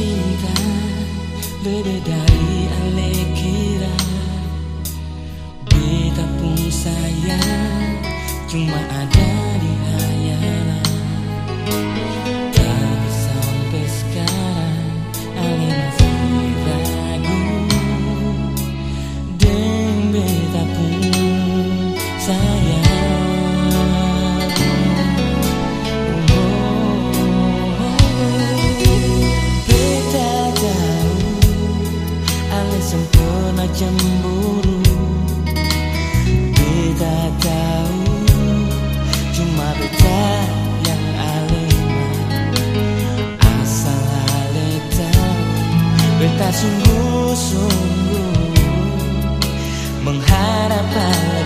cinta beda dari ale kira. Kita pun sayang cuma ada Beta sungguh-sungguh mengharapkan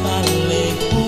my leg.